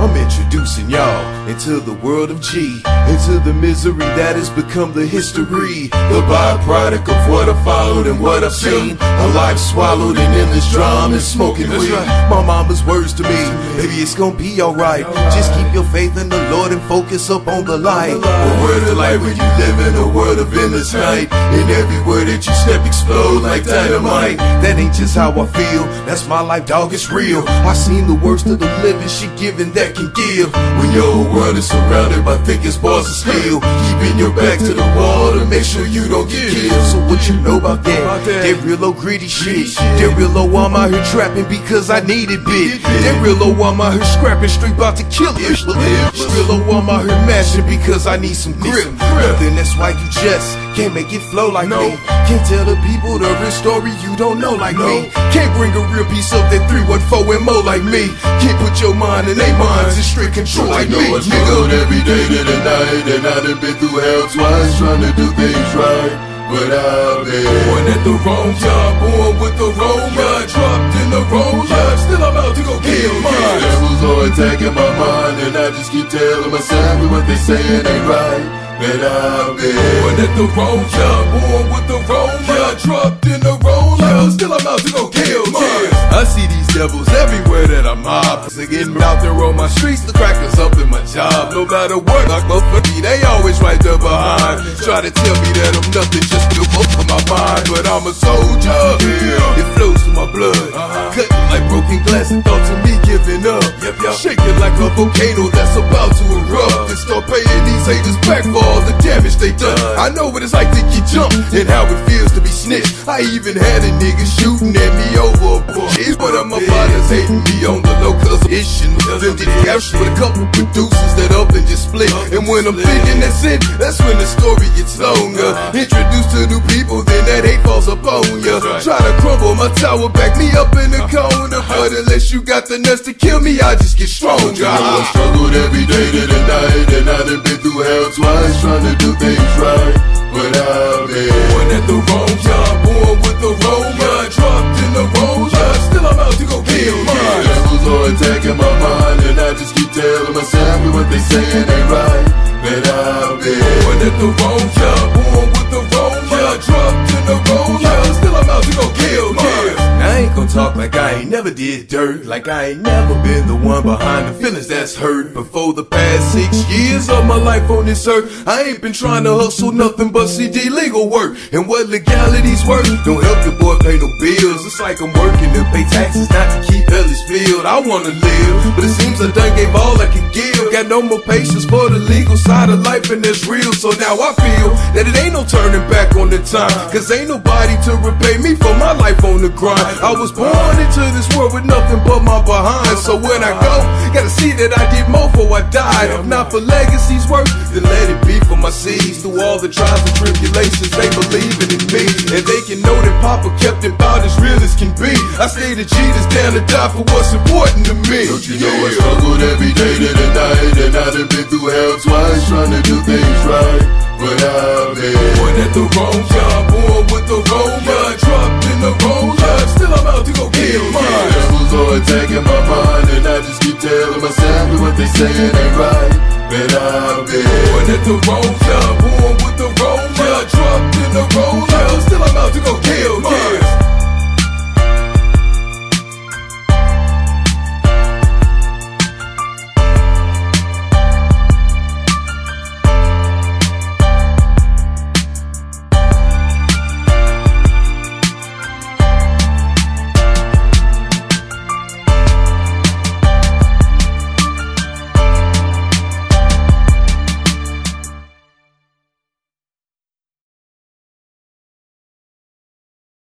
I'm introducing y'all into the world of G, into the misery that has become the history, the byproduct of what I followed and what I've seen. A life swallowed in endless drama and smoking weed. My mama's words to me, baby, it's gonna be alright. Just keep your faith in the Lord and focus up on the light. A word of light when you live in a world of endless night. And every word that you step explode like dynamite. That ain't just how I feel, that's my life, dog, it's real. I seen the worst of the living, she giving that can give. When your whole world is surrounded by thickest bars of steel, keeping your back to the wall to make sure you don't get killed. So what you know about that? That real old greedy shit. That real low I'm out here trapping because I need it big. That real low I'm out here scrapping straight about to kill it. Real low I'm out here mashing because I need some grip. Then that's why you just can't make it flow like me. Can't tell the people the real story you don't know like me. Can't bring a real piece of that 314 and MO like me. Can't put your mind in their minds in strict control I like know me. I struggled every day to the night And I done been through hell twice trying to do things right But I've been Born at the wrong time, born with the wrong mind, dropped in the wrong line. Still I'm out to go kill mine. devils are attacking my mind And I just keep telling myself that what they saying ain't right That I've been Born at the wrong time, born with the wrong mind, dropped streets, the crackers up in my job. No matter what, I me, they always right there behind. Try to tell me that I'm nothing, just built up for my mind. But I'm a soldier, it flows through my blood. Uh-huh. Cutting like broken glass and thoughts of me giving up. Shaking like a volcano that's about to erupt. Uh-huh. And start paying these haters back for all the damage they done. Uh-huh. I know what it's like to get jumped and how it feels to be snitched. I even had a nigga shooting at me hating me on the low cause of issue. Did capture with a couple producers that up and just split. And when I'm thinking that's it, that's when the story gets longer. Introduced to new people, then that hate falls upon ya. Try to crumble my tower, back me up in the corner. But unless you got the nuts to kill me, I just get stronger. I struggled every day to the night And I done been through hell twice trying to do things right devils my mind And I just keep telling myself that what they saying ain't right That I've been Born at the wrong time, born with the wrong mind, dropped in the wrong line. Still I'm out to go kill. Now I ain't gonna talk like I ain't never did dirt, like I ain't never been the one behind the feelings that's hurt. Before the past six years of my life on this earth, I ain't been trying to hustle nothing but CD legal work. And what legalities work don't help your boy pay no bills. It's like I'm working to pay taxes, not to keep Ellisfield. I wanna live, but it seems I done gave all I could give. Got no more patience for the legal side of life, and that's real. So now I feel that it ain't no turning back on the time, cause ain't nobody to repay me for my life on the grind. I was born into this world with nothing but my behind. So when I go, gotta see that I did more before I died. If not for legacy's work, then for my seeds. Through all the trials and tribulations, they believing in me. And they can know that Papa kept it about as real as can be. I stay the that's down to die for what's important to me. Don't you know I struggled every day to the night And I done been through hell twice trying to do things right But I've been Born at the wrong time, born with the wrong mind, dropped in the wrong line. Still I'm out to go kill mine. devils are attacking my mind And I just keep telling myself that what they saying ain't right been, I've. Born the road. Born with the road, yeah. Dropped in the road.